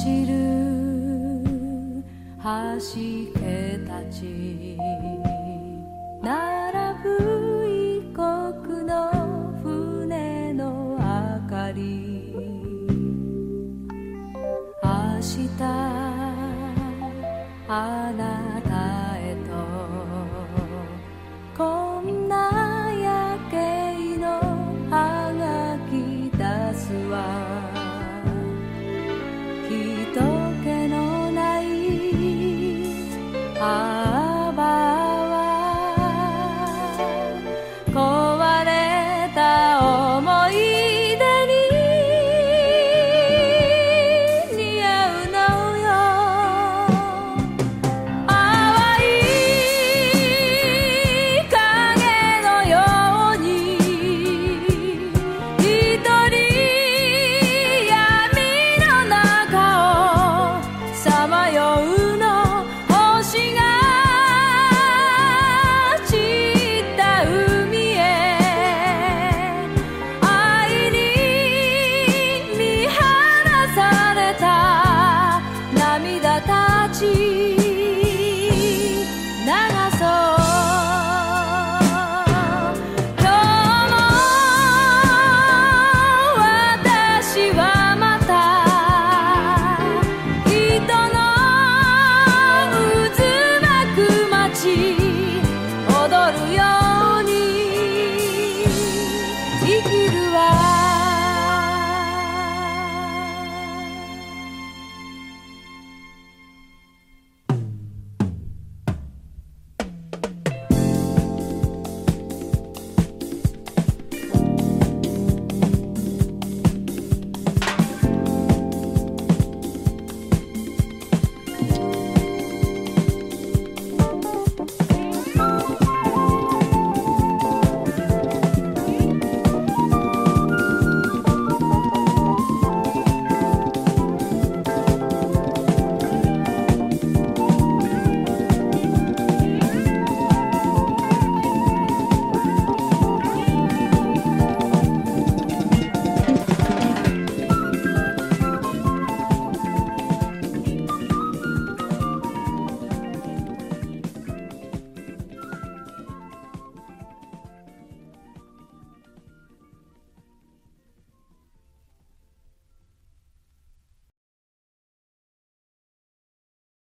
走る。端けたち並ぶ異国の船の明かり。明日あなたへと。こんな夜景のはがき出すわ。